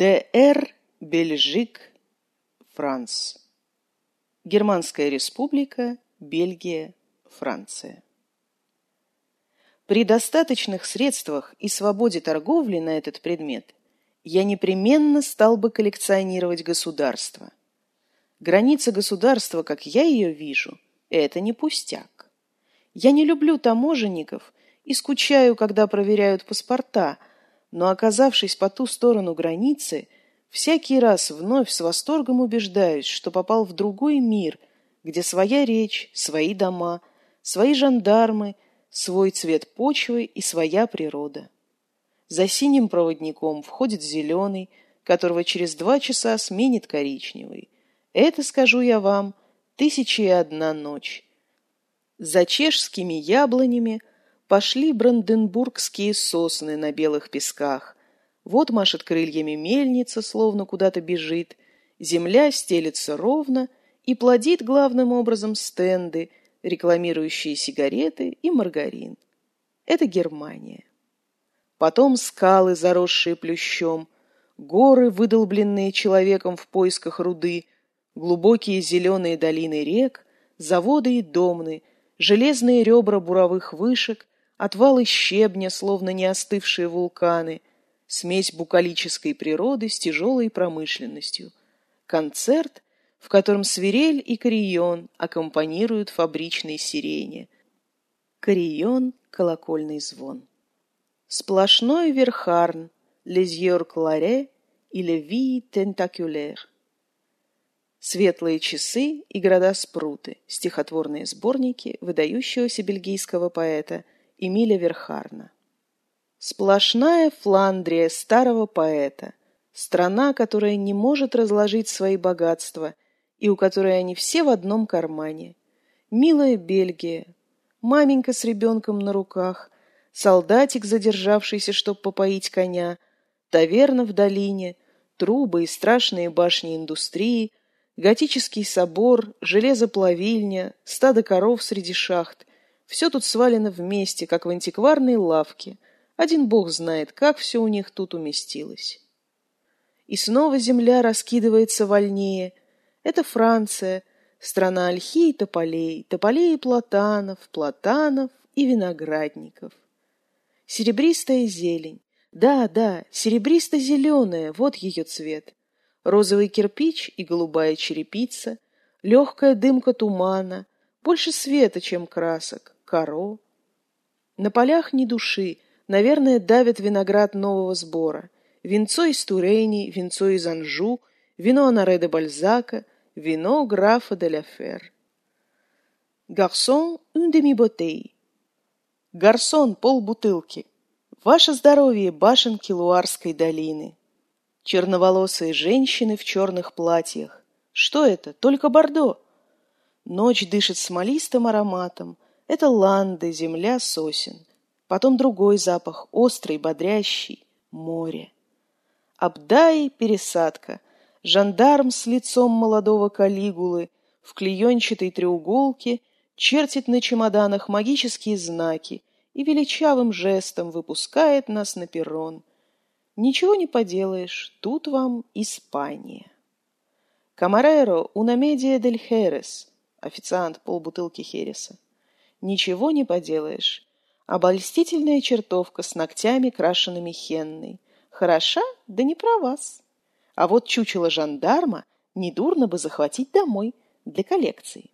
ДР Бельжик Франц. Германская республика, Бельгия, Франция. При достаточных средствах и свободе торговли на этот предмет я непременно стал бы коллекционировать государство. Граница государства, как я ее вижу, это не пустяк. Я не люблю таможенников и скучаю, когда проверяют паспорта, но, оказавшись по ту сторону границы, всякий раз вновь с восторгом убеждаюсь, что попал в другой мир, где своя речь, свои дома, свои жандармы, свой цвет почвы и своя природа. За синим проводником входит зеленый, которого через два часа сменит коричневый. Это, скажу я вам, тысяча и одна ночь. За чешскими яблонями пошли бранденбургские сосны на белых песках. Вот машет крыльями мельница, словно куда-то бежит. Земля стелется ровно и плодит главным образом стенды, рекламирующие сигареты и маргарин. Это Германия. Потом скалы, заросшие плющом, горы, выдолбленные человеком в поисках руды, глубокие зеленые долины рек, заводы и домны, железные ребра буровых вышек, отвалы щебня, словно не остывшие вулканы, смесь букалической природы с тяжелой промышленностью, концерт, в котором свирель и карион аккомпанируют фабричной сирене. Карион — колокольный звон. Сплошной верхарн, лезьер кларе или ви тентакюлер. Светлые часы и города-спруты, стихотворные сборники выдающегося бельгийского поэта Эмиля Верхарна. Сплошная Фландрия старого поэта, страна, которая не может разложить свои богатства и у которой они все в одном кармане. Милая Бельгия, маменька с ребенком на руках, солдатик, задержавшийся, чтоб попоить коня, таверна в долине, трубы и страшные башни индустрии, готический собор, железоплавильня, стадо коров среди шахт. Все тут свалено вместе, как в антикварной лавке. Один бог знает, как все у них тут уместилось. И снова земля раскидывается вольнее. Это Франция, страна ольхи и тополей, тополей и платанов, платанов и виноградников. Серебристая зелень. Да, да, серебристо-зеленая, вот ее цвет розовый кирпич и голубая черепица, легкая дымка тумана, больше света, чем красок, коро. На полях ни души, наверное, давит виноград нового сбора. Винцо из Турени, винцо из Анжу, вино Анаре де Бальзака, вино графа де ля Фер. Гарсон, un demi-bouteille. Гарсон, полбутылки. Ваше здоровье, башенки Луарской долины черноволосые женщины в черных платьях. Что это? Только бордо. Ночь дышит смолистым ароматом. Это ланды, земля, сосен. Потом другой запах, острый, бодрящий. Море. Абдай пересадка. Жандарм с лицом молодого калигулы в клеенчатой треуголке чертит на чемоданах магические знаки и величавым жестом выпускает нас на перрон. Ничего не поделаешь, тут вам Испания. Камареро media del Jerez, официант полбутылки Хереса. Ничего не поделаешь. Обольстительная чертовка с ногтями, крашенными хенной. Хороша, да не про вас. А вот чучело жандарма недурно бы захватить домой для коллекции.